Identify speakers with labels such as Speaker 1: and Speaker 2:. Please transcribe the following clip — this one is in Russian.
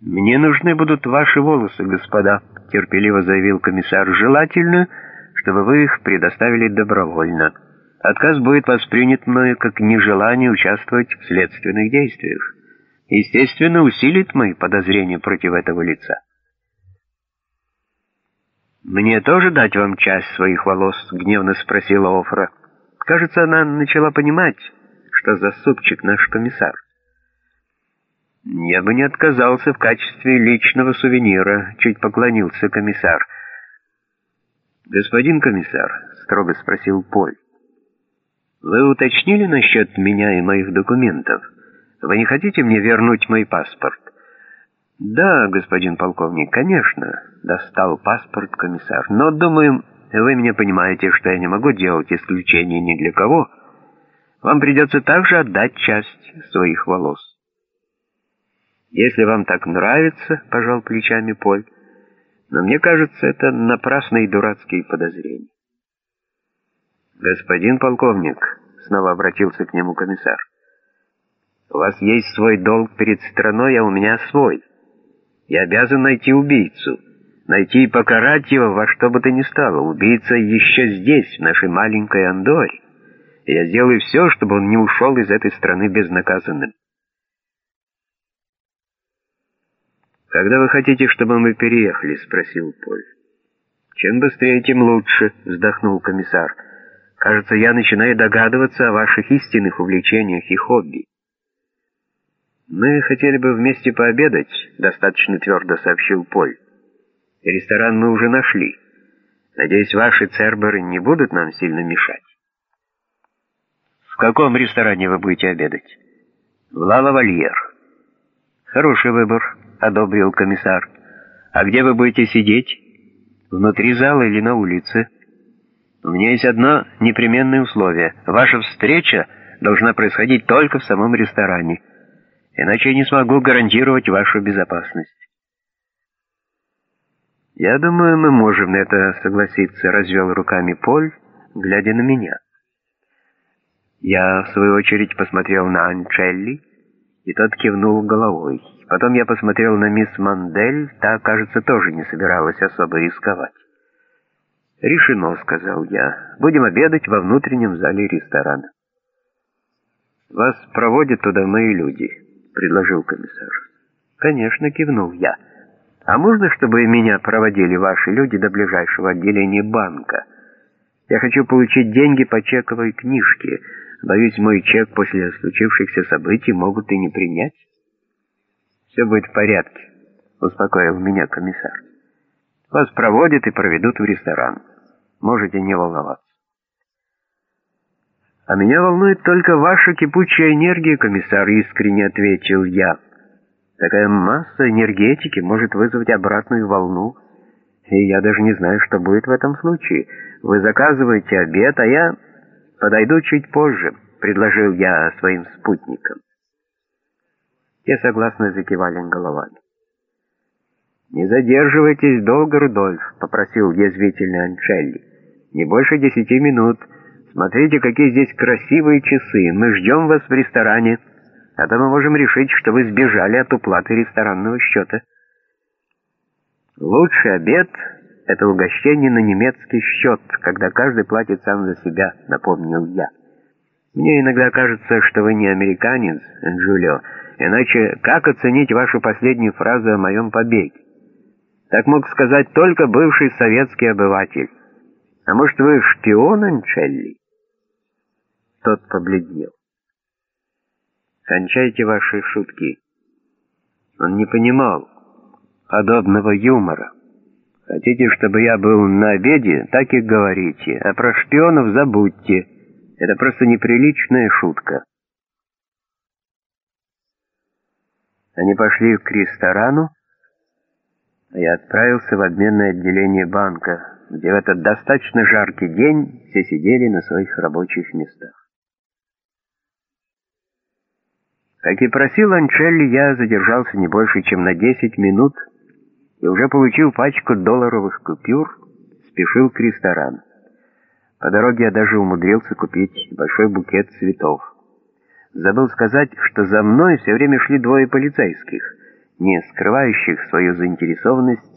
Speaker 1: «Мне нужны будут ваши волосы, господа», — терпеливо заявил комиссар. «Желательно, чтобы вы их предоставили добровольно. Отказ будет воспринят мною как нежелание участвовать в следственных действиях. Естественно, усилит мои подозрения против этого лица». «Мне тоже дать вам часть своих волос?» — гневно спросила Офра. Кажется, она начала понимать, что за супчик наш комиссар. «Я бы не отказался в качестве личного сувенира», — чуть поклонился комиссар. «Господин комиссар», — строго спросил Поль, — «вы уточнили насчет меня и моих документов? Вы не хотите мне вернуть мой паспорт?» «Да, господин полковник, конечно», — достал паспорт комиссар. «Но, думаю, вы меня понимаете, что я не могу делать исключения ни для кого. Вам придется также отдать часть своих волос». «Если вам так нравится», — пожал плечами Поль, «но мне кажется, это напрасные дурацкие подозрения». «Господин полковник», — снова обратился к нему комиссар, «у вас есть свой долг перед страной, а у меня свой». Я обязан найти убийцу, найти и покарать его во что бы то ни стало. Убийца еще здесь, в нашей маленькой Андоре. Я сделаю все, чтобы он не ушел из этой страны безнаказанным. «Когда вы хотите, чтобы мы переехали?» — спросил Поль. «Чем быстрее, тем лучше», — вздохнул комиссар. «Кажется, я начинаю догадываться о ваших истинных увлечениях и хобби». «Мы хотели бы вместе пообедать», — достаточно твердо сообщил Поль. «Ресторан мы уже нашли. Надеюсь, ваши церберы не будут нам сильно мешать». «В каком ресторане вы будете обедать?» «В Ла-Лавальер». «Хороший выбор», — одобрил комиссар. «А где вы будете сидеть? Внутри зала или на улице?» «У меня есть одно непременное условие. Ваша встреча должна происходить только в самом ресторане» иначе я не смогу гарантировать вашу безопасность. Я думаю, мы можем на это согласиться, развел руками Поль, глядя на меня. Я, в свою очередь, посмотрел на Анчелли, и тот кивнул головой. Потом я посмотрел на мисс Мандель, та, кажется, тоже не собиралась особо рисковать. «Решено», — сказал я. «Будем обедать во внутреннем зале ресторана». «Вас проводят туда мои люди» предложил комиссар. «Конечно», — кивнул я. «А можно, чтобы меня проводили ваши люди до ближайшего отделения банка? Я хочу получить деньги по чековой книжке. Боюсь, мой чек после случившихся событий могут и не принять». «Все будет в порядке», — успокоил меня комиссар. «Вас проводят и проведут в ресторан. Можете не волноваться». «А меня волнует только ваша кипучая энергия, комиссар», — искренне ответил я. «Такая масса энергетики может вызвать обратную волну, и я даже не знаю, что будет в этом случае. Вы заказываете обед, а я подойду чуть позже», — предложил я своим спутникам. Те согласно закивали головами. «Не задерживайтесь долго, Рудольф», — попросил язвительный Анчелли. «Не больше десяти минут». Смотрите, какие здесь красивые часы. Мы ждем вас в ресторане, а то мы можем решить, что вы сбежали от уплаты ресторанного счета. Лучший обед — это угощение на немецкий счет, когда каждый платит сам за себя, напомнил я. Мне иногда кажется, что вы не американец, Джулио, иначе как оценить вашу последнюю фразу о моем побеге? Так мог сказать только бывший советский обыватель. А может, вы шпион, Анчелли? Тот побледнел. «Кончайте ваши шутки». Он не понимал подобного юмора. Хотите, чтобы я был на обеде, так и говорите, а про шпионов забудьте. Это просто неприличная шутка. Они пошли к ресторану, а я отправился в обменное отделение банка, где в этот достаточно жаркий день все сидели на своих рабочих местах. Как и просил Анчелли, я задержался не больше, чем на 10 минут, и уже получил пачку долларовых купюр, спешил к ресторану. По дороге я даже умудрился купить большой букет цветов. Забыл сказать, что за мной все время шли двое полицейских. не скрывающих свою заинтересованность